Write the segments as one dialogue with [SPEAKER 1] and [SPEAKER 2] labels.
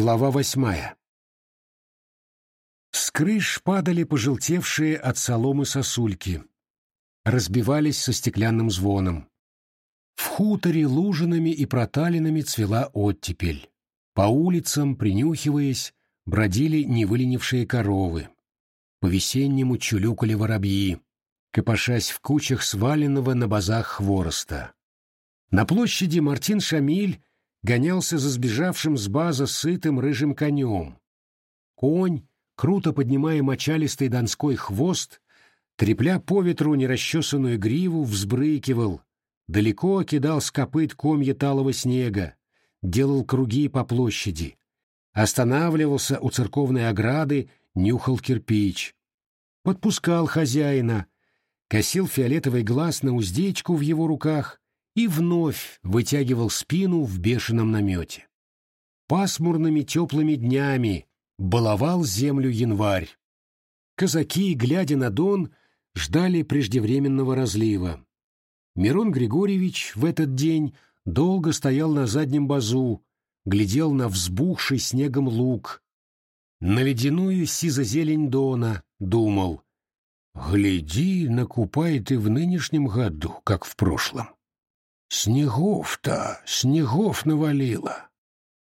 [SPEAKER 1] Глава восьмая. С крыш падали пожелтевшие от соломы сосульки. Разбивались со стеклянным звоном. В хуторе лужинами и проталинами цвела оттепель. По улицам, принюхиваясь, бродили невыленившие коровы. По-весеннему чулюкали воробьи, копошась в кучах сваленного на базах хвороста. На площади Мартин Шамиль гонялся за сбежавшим с база сытым рыжим конем. Конь, круто поднимая мочалистый донской хвост, трепля по ветру нерасчесанную гриву, взбрыкивал, далеко кидал с копыт комья талого снега, делал круги по площади, останавливался у церковной ограды, нюхал кирпич, подпускал хозяина, косил фиолетовый глаз на уздечку в его руках, и вновь вытягивал спину в бешеном намете. Пасмурными теплыми днями баловал землю январь. Казаки, глядя на Дон, ждали преждевременного разлива. Мирон Григорьевич в этот день долго стоял на заднем базу, глядел на взбухший снегом луг, на ледяную сизозелень Дона, думал, «Гляди, накупает и в нынешнем году, как в прошлом». Снегов-то, снегов навалило.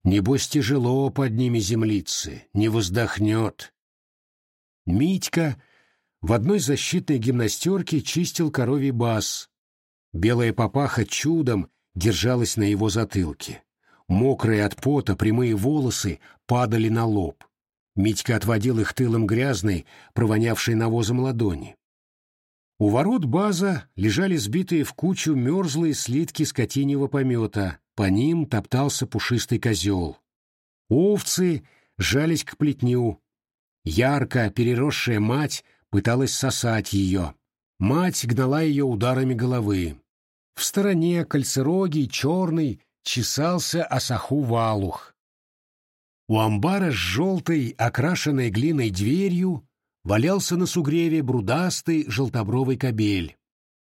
[SPEAKER 1] Небось тяжело под ними землицы, не воздохнет. Митька в одной защитной гимнастерке чистил коровий бас. Белая папаха чудом держалась на его затылке. Мокрые от пота прямые волосы падали на лоб. Митька отводил их тылом грязной, провонявшей навозом ладони. У ворот база лежали сбитые в кучу мерзлые слитки скотиньего помета, по ним топтался пушистый козел. Овцы жались к плетню. Ярко переросшая мать пыталась сосать ее. Мать гнала ее ударами головы. В стороне кольцерогий, черный, чесался осаху валух. У амбара с желтой, окрашенной глиной дверью валялся на сугреве брудастый желтобровый кобель.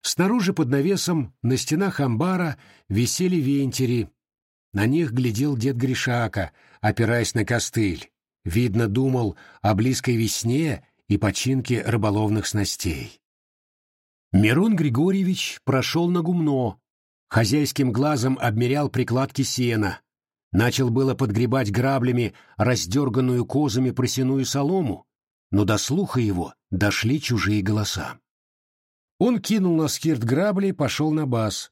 [SPEAKER 1] Снаружи под навесом на стенах амбара висели вентери. На них глядел дед Гришака, опираясь на костыль. Видно, думал о близкой весне и починке рыболовных снастей. Мирон Григорьевич прошел на гумно, хозяйским глазом обмерял прикладки сена, начал было подгребать граблями раздерганную козами просяную солому, но до слуха его дошли чужие голоса. Он кинул на скирт грабли и пошел на бас.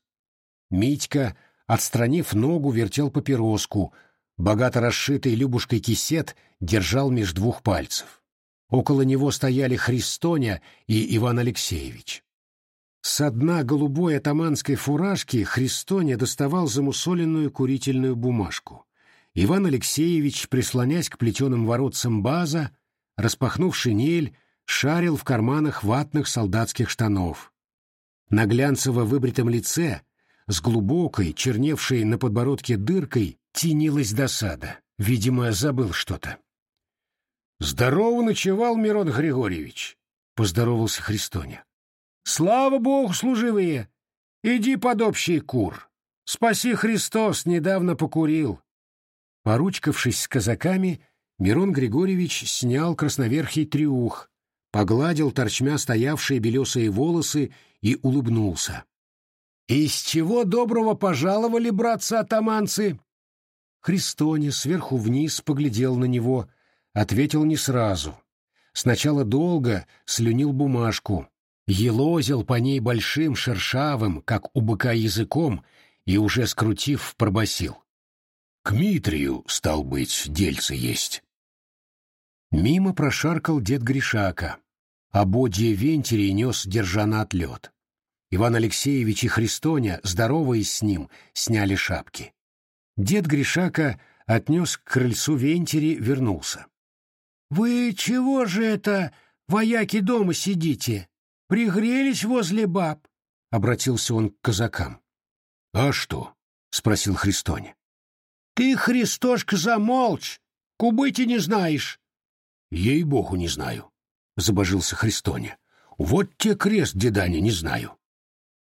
[SPEAKER 1] Митька, отстранив ногу, вертел папироску, богато расшитый Любушкой кисет держал меж двух пальцев. Около него стояли Христоня и Иван Алексеевич. С дна голубой атаманской фуражки Христоня доставал замусоленную курительную бумажку. Иван Алексеевич, прислонясь к плетеным воротцам база, распахнув шинель, шарил в карманах ватных солдатских штанов. На глянцево выбритом лице, с глубокой, черневшей на подбородке дыркой, тенилась досада. Видимо, забыл что-то. «Здорово ночевал, Мирон Григорьевич!» — поздоровался Христоня. «Слава Богу, служивые! Иди под общий кур! Спаси Христос, недавно покурил!» Поручкавшись с казаками, Мирон Григорьевич снял красноверхий трюх, погладил торчмя стоявшие белесые волосы и улыбнулся. «Из чего доброго пожаловали, братцы-атаманцы?» Христоне сверху вниз поглядел на него, ответил не сразу. Сначала долго слюнил бумажку, елозил по ней большим шершавым, как у быка языком, и уже скрутив, пробасил. «К Митрию, стал быть, дельце есть». Мимо прошаркал дед Гришака. Ободье вентилей нес, держа на отлет. Иван Алексеевич и Христоня, здороваясь с ним, сняли шапки. Дед Гришака отнес к крыльцу вентери, вернулся. — Вы чего же это, вояки, дома сидите? Пригрелись возле баб? — обратился он к казакам. — А что? — спросил Христоня. — Ты, Христошка, замолчь, кубыти не знаешь. Ей-богу, не знаю, — забожился Христоня. Вот те крест, дедани, не знаю.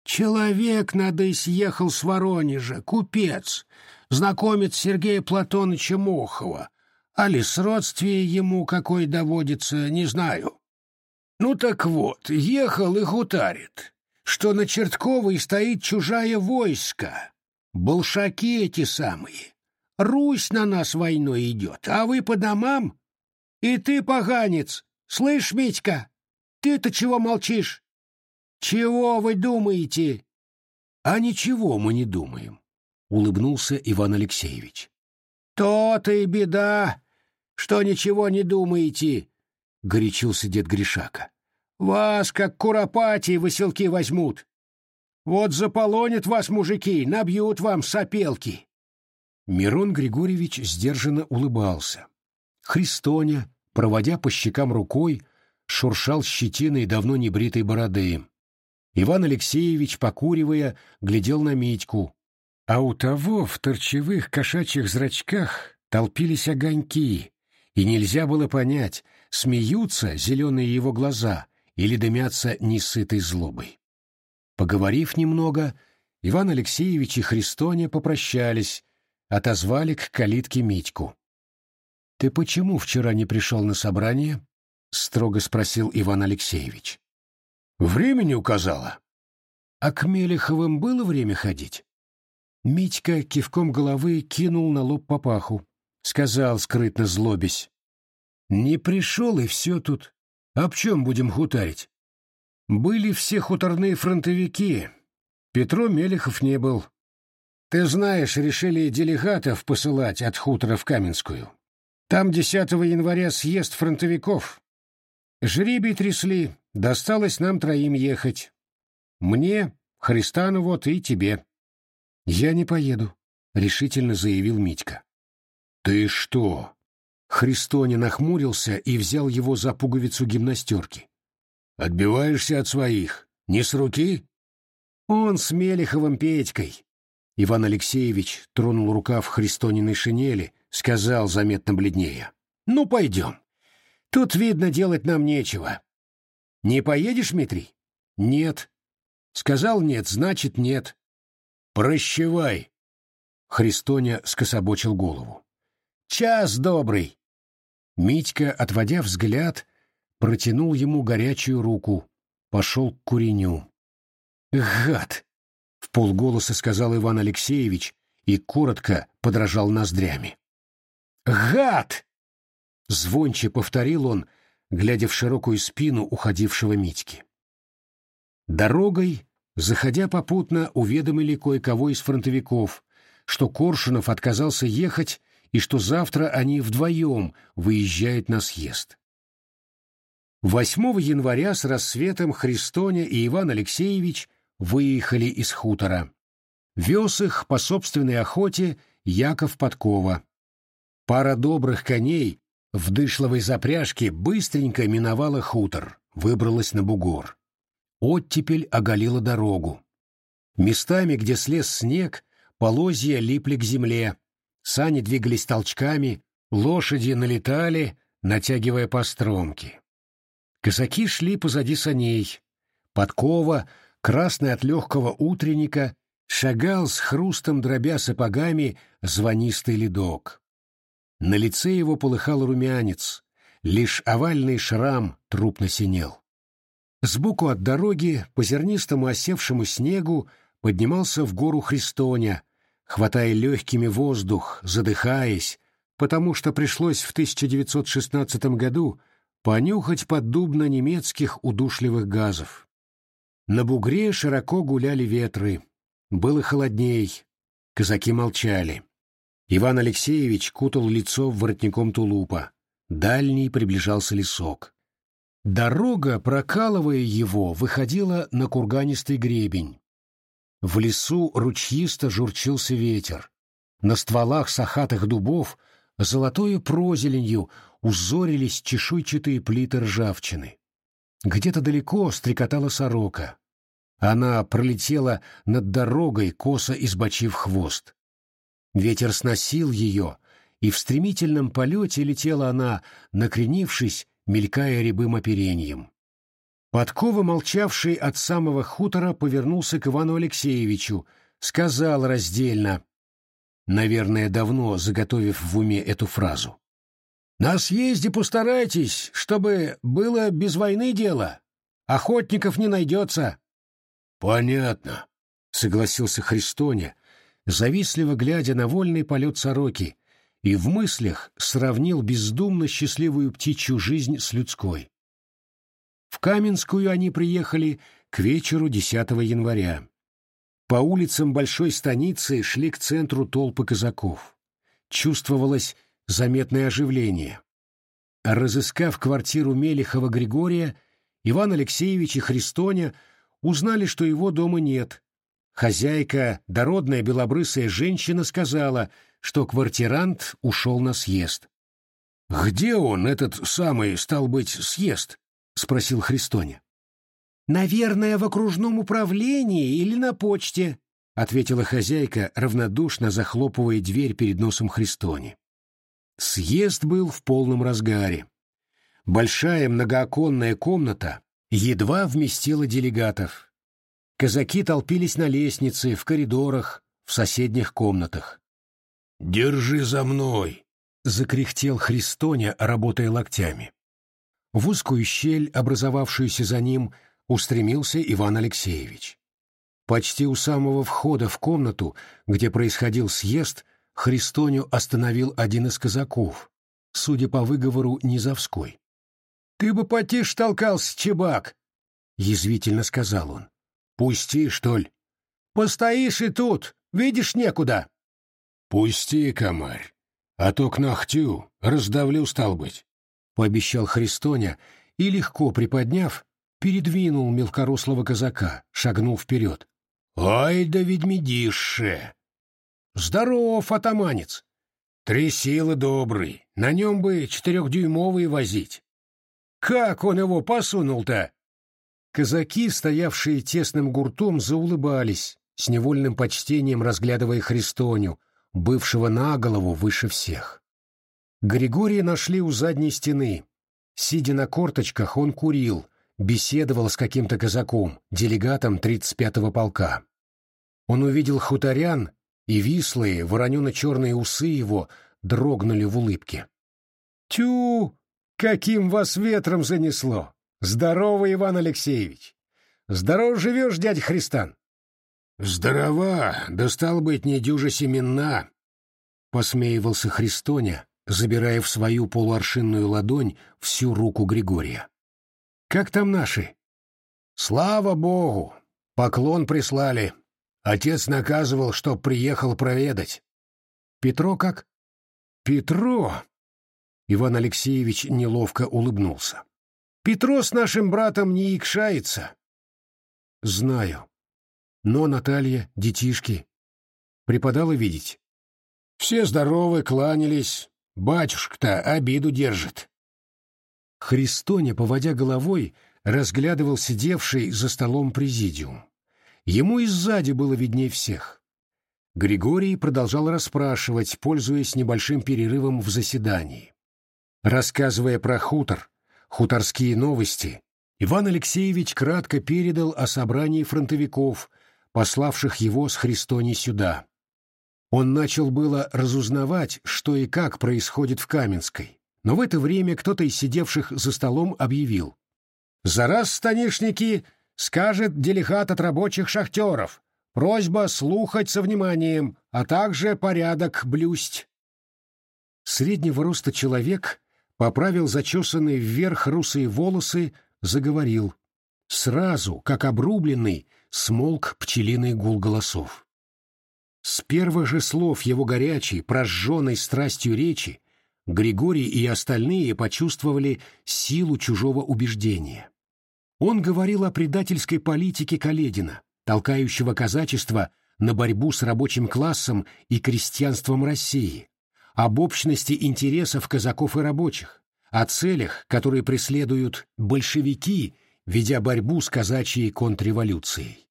[SPEAKER 1] Человек надо съехал с Воронежа, купец, знакомец Сергея Платоныча Мохова, а ли сродствие ему какой доводится, не знаю. Ну так вот, ехал и гутарит, что на Чертковой стоит чужая войска, большаки эти самые. Русь на нас войной идет, а вы по домам? И ты, поганец, слышь, Митька, ты-то чего молчишь? Чего вы думаете? А ничего мы не думаем, улыбнулся Иван Алексеевич. То-то и беда, что ничего не думаете, горячился дед Гришака. Вас, как куропатий, выселки возьмут. Вот заполонят вас мужики, набьют вам сопелки. Мирон Григорьевич сдержанно улыбался. Христоня, проводя по щекам рукой, шуршал щетиной давно небритой бороды. Иван Алексеевич, покуривая, глядел на Митьку. А у того в торчевых кошачьих зрачках толпились огоньки, и нельзя было понять, смеются зеленые его глаза или дымятся несытой злобой. Поговорив немного, Иван Алексеевич и Христоня попрощались, отозвали к калитке Митьку. — Ты почему вчера не пришел на собрание? — строго спросил Иван Алексеевич. Времени указала. А к Мелеховым было время ходить? Митька кивком головы кинул на лоб папаху. Сказал, скрытно злобясь. Не пришел, и все тут. Об чем будем хутарить? Были все хуторные фронтовики. Петро Мелехов не был. Ты знаешь, решили делегатов посылать от хутора в Каменскую. Там 10 января съезд фронтовиков. Жребий трясли, досталось нам троим ехать. Мне, Христану вот и тебе. Я не поеду, решительно заявил Митька. Ты что? Христоня нахмурился и взял его за пуговицу гимнастерки. Отбиваешься от своих, не с руки? Он с Мелеховым Петькой. Иван Алексеевич тронул рукав Христониной шинели, сказал заметно бледнее. Ну, пойдем. Тут, видно, делать нам нечего. Не поедешь, Дмитрий? Нет. Сказал нет, значит нет. Прощевай. Христоня скособочил голову. Час добрый. Митька, отводя взгляд, протянул ему горячую руку, пошел к куреню. «Гад!» — в полголоса сказал Иван Алексеевич и коротко подражал ноздрями. «Гад!» Звонче повторил он, глядя в широкую спину уходившего Митьки. Дорогой, заходя попутно, уведомили кое-кого из фронтовиков, что Коршунов отказался ехать и что завтра они вдвоем выезжают на съезд. 8 января с рассветом Христоня и Иван Алексеевич выехали из хутора. Вез их по собственной охоте Яков Подкова. Пара добрых коней в дышловой запряжке быстренько миновала хутор, выбралась на бугор. Оттепель оголила дорогу. Местами, где слез снег, полозья липли к земле, сани двигались толчками, лошади налетали, натягивая постромки. Казаки шли позади саней. Подкова, красный от легкого утренника, шагал с хрустом дробя сапогами звонистый ледок. На лице его полыхал румянец, лишь овальный шрам трупно синел. Сбоку от дороги, по зернистому осевшему снегу, поднимался в гору Христоня, хватая легкими воздух, задыхаясь, потому что пришлось в 1916 году понюхать поддубно немецких удушливых газов. На бугре широко гуляли ветры. Было холодней. Казаки молчали. Иван Алексеевич кутал лицо воротником тулупа. Дальний приближался лесок. Дорога, прокалывая его, выходила на курганистый гребень. В лесу ручьисто журчился ветер. На стволах сахатых дубов золотою прозеленью узорились чешуйчатые плиты ржавчины. Где-то далеко стрекотала сорока. Она пролетела над дорогой, косо избочив хвост. Ветер сносил ее, и в стремительном полете летела она, накренившись, мелькая рябым оперением. Подкова, молчавший от самого хутора, повернулся к Ивану Алексеевичу, сказал раздельно, наверное, давно заготовив в уме эту фразу. «На съезде постарайтесь, чтобы было без войны дело. Охотников не найдется». «Понятно», — согласился Христоня, завистливо глядя на вольный полет сороки, и в мыслях сравнил бездумно счастливую птичью жизнь с людской. В Каменскую они приехали к вечеру 10 января. По улицам большой станицы шли к центру толпы казаков. Чувствовалось заметное оживление. Разыскав квартиру Мелехова Григория, Иван Алексеевич и Христоня узнали, что его дома нет. Хозяйка, дородная белобрысая женщина, сказала, что квартирант ушел на съезд. «Где он, этот самый, стал быть, съезд?» — спросил Христоня. «Наверное, в окружном управлении или на почте», — ответила хозяйка, равнодушно захлопывая дверь перед носом Христони. Съезд был в полном разгаре. Большая многооконная комната едва вместила делегатов. Казаки толпились на лестнице, в коридорах, в соседних комнатах. «Держи за мной!» — закряхтел Христоня, работая локтями. В узкую щель, образовавшуюся за ним, устремился Иван Алексеевич. Почти у самого входа в комнату, где происходил съезд, Христоню остановил один из казаков, судя по выговору Низовской. «Ты бы потише толкался, чебак!» — язвительно сказал он. «Пусти, что ли?» «Постоишь и тут, видишь, некуда!» «Пусти, комарь, а то к ногтю раздавлю, стал быть», — пообещал Христоня и, легко приподняв, передвинул мелкорослого казака, шагнул вперед. «Ай да ведьмедише!» «Здоров, атаманец!» «Три силы добрый, на нем бы четырехдюймовые возить!» «Как он его посунул-то?» Казаки, стоявшие тесным гуртом, заулыбались, с невольным почтением разглядывая Христоню, бывшего на голову выше всех. Григория нашли у задней стены. Сидя на корточках, он курил, беседовал с каким-то казаком, делегатом 35-го полка. Он увидел хуторян, и вислые, воронено-черные усы его дрогнули в улыбке. «Тю! Каким вас ветром занесло! Здорово, Иван Алексеевич! Здоров живешь, дядя Христан!» «Здорова, да стал быть, не дюжа семена!» — посмеивался Христоня, забирая в свою полуаршинную ладонь всю руку Григория. «Как там наши?» «Слава Богу! Поклон прислали. Отец наказывал, чтоб приехал проведать». «Петро как?» «Петро!» Иван Алексеевич неловко улыбнулся. «Петро с нашим братом не икшается». «Знаю. Но Наталья, детишки. Преподала видеть?» «Все здоровы, кланялись. Батюшка-то обиду держит». Христоня, поводя головой, разглядывал сидевший за столом президиум. Ему и сзади было видней всех. Григорий продолжал расспрашивать, пользуясь небольшим перерывом в заседании. Рассказывая про хутор, хуторские новости, Иван Алексеевич кратко передал о собрании фронтовиков, пославших его с Христони сюда. Он начал было разузнавать, что и как происходит в Каменской, но в это время кто-то из сидевших за столом объявил. «За раз, станишники, скажет делегат от рабочих шахтеров. Просьба слухать со вниманием, а также порядок блюсть». Среднего роста человек поправил зачесанные вверх русые волосы, заговорил. Сразу, как обрубленный, смолк пчелиный гул голосов. С первых же слов его горячей, прожженной страстью речи, Григорий и остальные почувствовали силу чужого убеждения. Он говорил о предательской политике Каледина, толкающего казачество на борьбу с рабочим классом и крестьянством России, об общности интересов казаков и рабочих, о целях, которые преследуют большевики, ведя борьбу с казачьей контрреволюцией.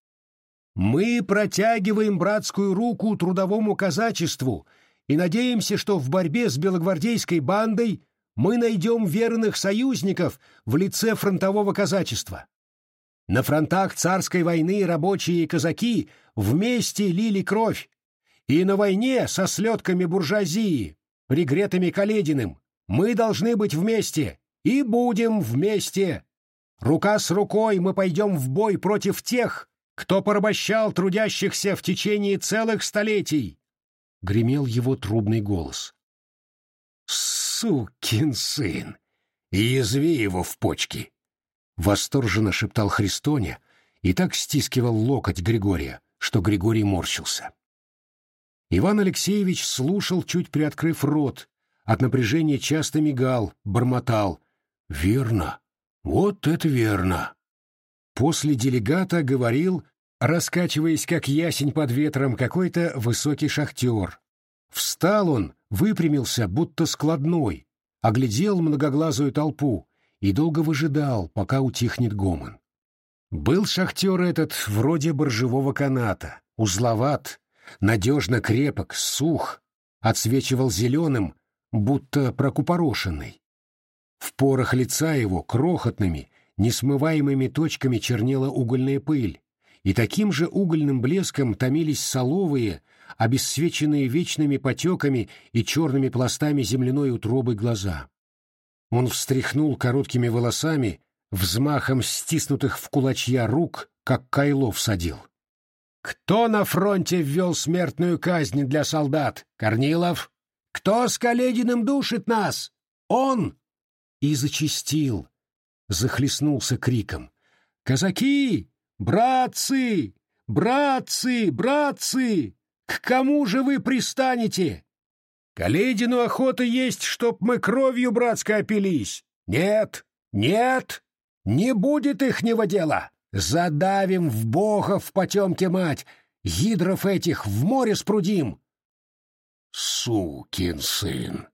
[SPEAKER 1] Мы протягиваем братскую руку трудовому казачеству и надеемся, что в борьбе с белогвардейской бандой мы найдем верных союзников в лице фронтового казачества. На фронтах царской войны рабочие и казаки вместе лили кровь. И на войне со слетками буржуазии, пригретыми Калединым, мы должны быть вместе и будем вместе. Рука с рукой мы пойдем в бой против тех, кто порабощал трудящихся в течение целых столетий. Гремел его трубный голос. Сукин сын! Язви его в почки! Восторженно шептал Христоня и так стискивал локоть Григория, что Григорий морщился. Иван Алексеевич слушал, чуть приоткрыв рот, от напряжения часто мигал, бормотал. «Верно, вот это верно!» После делегата говорил, раскачиваясь как ясень под ветром, какой-то высокий шахтер. Встал он, выпрямился, будто складной, оглядел многоглазую толпу и долго выжидал, пока утихнет гомон. Был шахтер этот вроде боржевого каната, узловат, надежно крепок, сух, отсвечивал зеленым, будто прокупорошенный. В порах лица его крохотными, несмываемыми точками чернела угольная пыль, и таким же угольным блеском томились соловые, обесцвеченные вечными потеками и черными пластами земляной утробы глаза. Он встряхнул короткими волосами, взмахом стиснутых в кулачья рук, как кайло всадил. «Кто на фронте ввел смертную казнь для солдат? Корнилов? Кто с Калединым душит нас? Он!» И зачистил, захлестнулся криком. «Казаки! Братцы! Братцы! Братцы! К кому же вы пристанете? Каледину охота есть, чтоб мы кровью братской опились. Нет, нет, не будет ихнего дела. Задавим в бога в потемке мать, гидров этих в море спрудим. Сукин сын!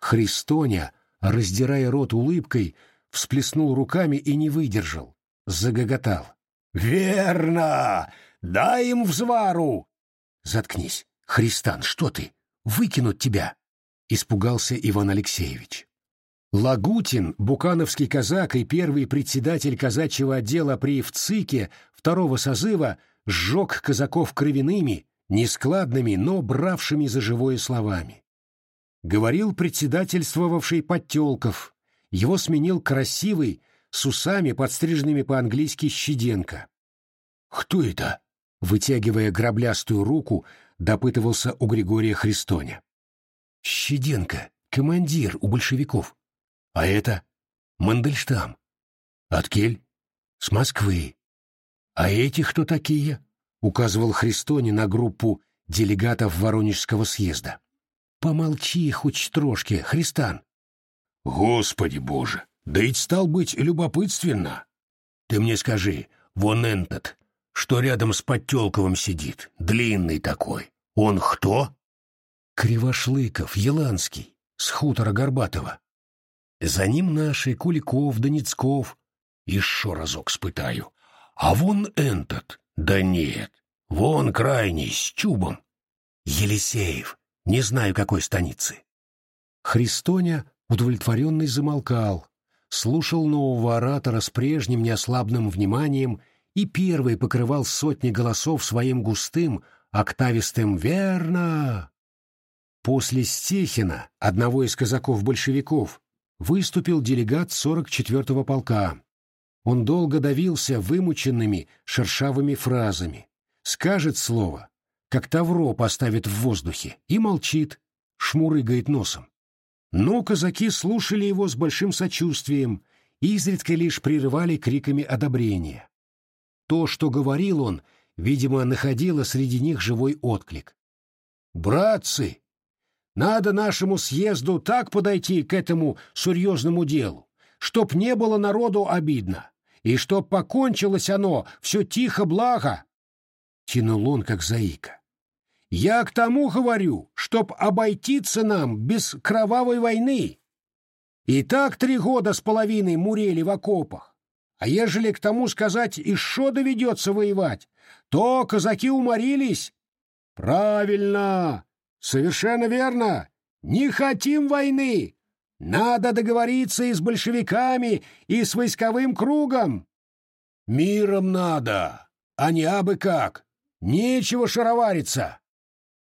[SPEAKER 1] Христоня, раздирая рот улыбкой, всплеснул руками и не выдержал, загоготал. «Верно! Дай им взвару! Заткнись. Христан, что ты? Выкинут тебя. Испугался Иван Алексеевич. Лагутин, букановский казак и первый председатель казачьего отдела при ВЦИКе второго созыва, сжег казаков кровяными, нескладными, но бравшими за живое словами. Говорил председательствовавший Подтелков. Его сменил красивый, с усами, подстриженными по-английски, Щеденко. «Кто это?» Вытягивая граблястую руку, допытывался у Григория Христоня. «Щеденко, командир у большевиков. А это Мандельштам. Откель? С Москвы. А эти кто такие?» — указывал Христони на группу делегатов Воронежского съезда. «Помолчи хоть трошки, Христан». «Господи боже, да ведь стал быть любопытственно. Ты мне скажи, вон этот, что рядом с Подтелковым сидит, длинный такой. Он кто? Кривошлыков, Еланский, с хутора Горбатова. За ним наши Куликов, Донецков. Еще разок спытаю. А вон этот. Да нет, вон крайний, с чубом. Елисеев, не знаю какой станицы. Христоня, удовлетворенный, замолкал, слушал нового оратора с прежним неослабным вниманием и первый покрывал сотни голосов своим густым, октавистым «Верно!». После Стехина, одного из казаков-большевиков, выступил делегат 44-го полка. Он долго давился вымученными шершавыми фразами. Скажет слово, как тавро поставит в воздухе, и молчит, шмурыгает носом. Но казаки слушали его с большим сочувствием, изредка лишь прерывали криками одобрения. То, что говорил он, видимо, находило среди них живой отклик. «Братцы, надо нашему съезду так подойти к этому серьезному делу, чтоб не было народу обидно, и чтоб покончилось оно все тихо-благо», — тянул он, как заика. «Я к тому говорю, чтоб обойтиться нам без кровавой войны. И так три года с половиной мурели в окопах. А ежели к тому сказать, и шо доведется воевать, то казаки уморились. Правильно, совершенно верно. Не хотим войны. Надо договориться и с большевиками, и с войсковым кругом. Миром надо, а не абы как. Нечего шаровариться.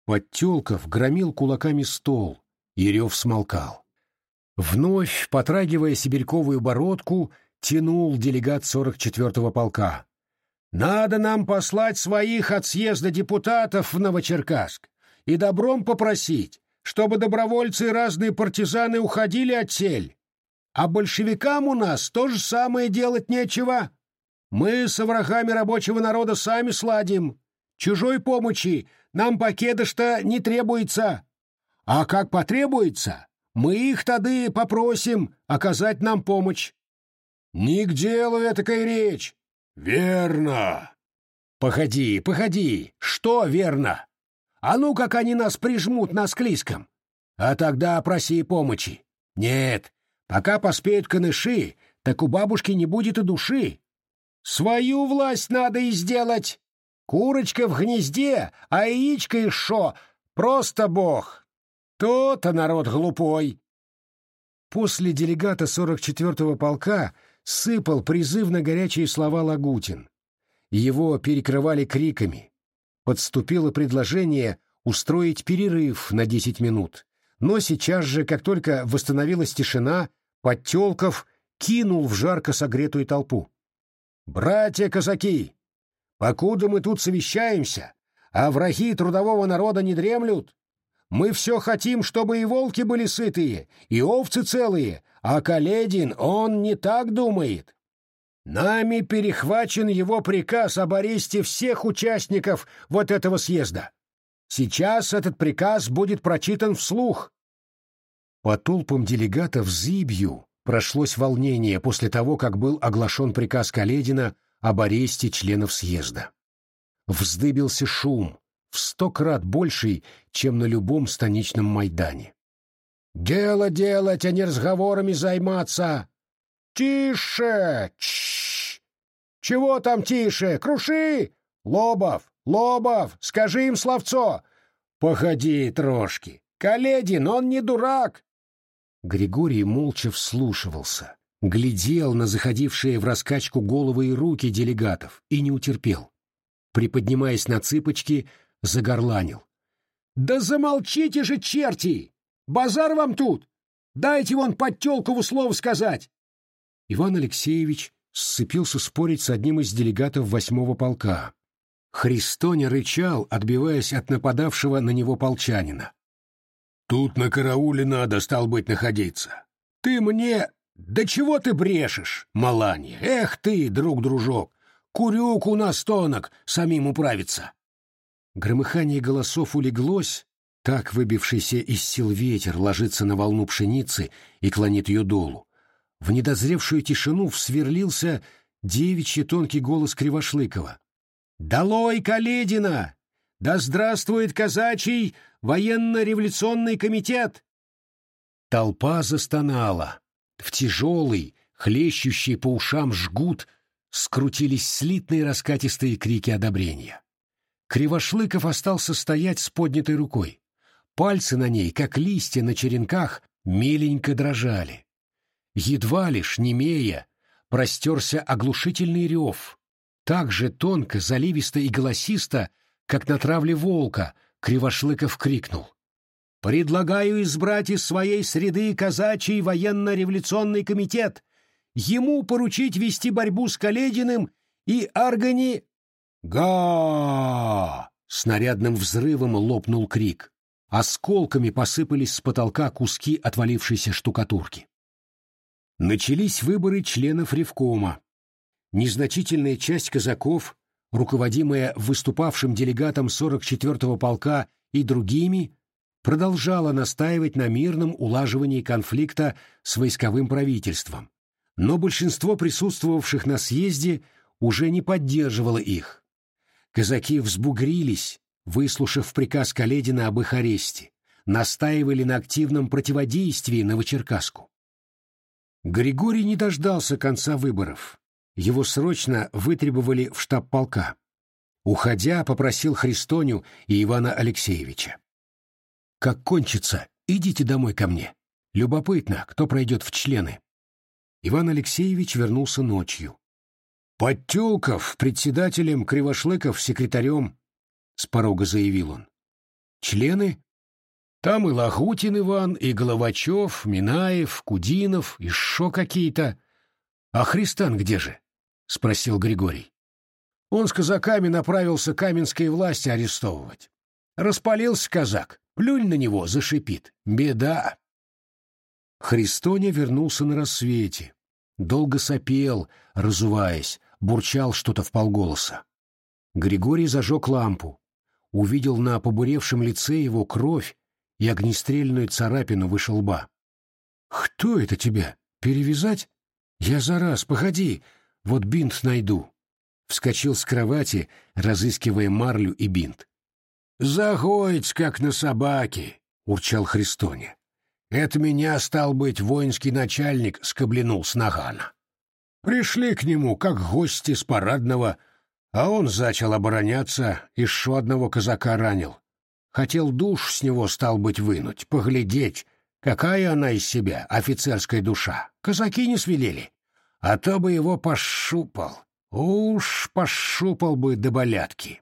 [SPEAKER 1] Подтелков громил кулаками стол, Ерев смолкал. Вновь, потрагивая сибирьковую бородку, тянул делегат 44-го полка. «Надо нам послать своих от съезда депутатов в Новочеркасск и добром попросить, чтобы добровольцы и разные партизаны уходили от сель. А большевикам у нас то же самое делать нечего. Мы со врагами рабочего народа сами сладим. Чужой помощи нам покеда-что не требуется. А как потребуется, мы их тады попросим оказать нам помощь. Не к делу такая речь. Верно. Походи, походи, что верно? А ну, как они нас прижмут на склизком. А тогда проси помощи. Нет, пока поспеют каныши, так у бабушки не будет и души. Свою власть надо и сделать. Курочка в гнезде, а яичко и шо, просто бог. То-то народ глупой. После делегата 44-го полка сыпал призывно горячие слова Лагутин. Его перекрывали криками. Подступило предложение устроить перерыв на 10 минут. Но сейчас же, как только восстановилась тишина, Подтелков кинул в жарко согретую толпу. «Братья-казаки, покуда мы тут совещаемся, а враги трудового народа не дремлют, мы все хотим, чтобы и волки были сытые, и овцы целые, а Каледин, он не так думает. Нами перехвачен его приказ об аресте всех участников вот этого съезда. Сейчас этот приказ будет прочитан вслух. По толпам делегатов Зибью прошлось волнение после того, как был оглашен приказ Каледина об аресте членов съезда. Вздыбился шум, в сто крат больший, чем на любом станичном Майдане. «Дело делать, а не разговорами займаться!» «Тише! Чш! Чего там тише? Круши! Лобов! Лобов! Скажи им словцо!» «Походи, трошки! Каледин, он не дурак!» Григорий молча вслушивался, глядел на заходившие в раскачку головы и руки делегатов и не утерпел. Приподнимаясь на цыпочки, загорланил. «Да замолчите же, черти! Базар вам тут! Дайте вон Подтелкову слово сказать!» Иван Алексеевич сцепился спорить с одним из делегатов восьмого полка. Христоня рычал, отбиваясь от нападавшего на него полчанина. «Тут на карауле надо, стал быть, находиться. Ты мне... Да чего ты брешешь, Маланья? Эх ты, друг-дружок! Курюк у нас тонок, самим управиться!» Громыхание голосов улеглось, так выбившийся из сил ветер ложится на волну пшеницы и клонит ее долу. В недозревшую тишину всверлился девичий тонкий голос Кривошлыкова. «Долой Каледина! Да здравствует казачий военно-революционный комитет!» Толпа застонала. В тяжелый, хлещущий по ушам жгут скрутились слитные раскатистые крики одобрения. Кривошлыков остался стоять с поднятой рукой. Пальцы на ней, как листья на черенках, меленько дрожали. Едва лишь, немея, простерся оглушительный рев. Так же тонко, заливисто и голосисто, как на травле волка, Кривошлыков крикнул. «Предлагаю избрать из своей среды казачий военно-революционный комитет, ему поручить вести борьбу с Калединым и органи Га! Снарядным взрывом лопнул крик. Осколками посыпались с потолка куски отвалившейся штукатурки. Начались выборы членов Ревкома. Незначительная часть казаков, руководимая выступавшим делегатом 44-го полка и другими, продолжала настаивать на мирном улаживании конфликта с войсковым правительством. Но большинство присутствовавших на съезде уже не поддерживало их. Казаки взбугрились, выслушав приказ Каледина об их аресте, настаивали на активном противодействии Новочеркасску. Григорий не дождался конца выборов. Его срочно вытребовали в штаб полка. Уходя, попросил Христоню и Ивана Алексеевича. «Как кончится, идите домой ко мне. Любопытно, кто пройдет в члены». Иван Алексеевич вернулся ночью. Подтюлков председателем, Кривошлыков секретарем, — с порога заявил он. Члены? Там и Лагутин Иван, и Головачев, Минаев, Кудинов, и шо какие-то. А Христан где же? — спросил Григорий. Он с казаками направился каменской власти арестовывать. Распалился казак, плюнь на него, зашипит. Беда. Христоня вернулся на рассвете. Долго сопел, разуваясь, бурчал что-то в полголоса. Григорий зажег лампу. Увидел на побуревшем лице его кровь и огнестрельную царапину выше лба. «Кто это тебя? Перевязать? Я за раз, погоди, вот бинт найду». Вскочил с кровати, разыскивая марлю и бинт. «Загоить, как на собаке!» — урчал Христоня. «Это меня, стал быть, воинский начальник скобленул с нагана. Пришли к нему, как гости с парадного, а он зачал обороняться, еще одного казака ранил. Хотел душ с него, стал быть, вынуть, поглядеть, какая она из себя, офицерская душа. Казаки не свелели, а то бы его пошупал. Уж пошупал бы до болятки.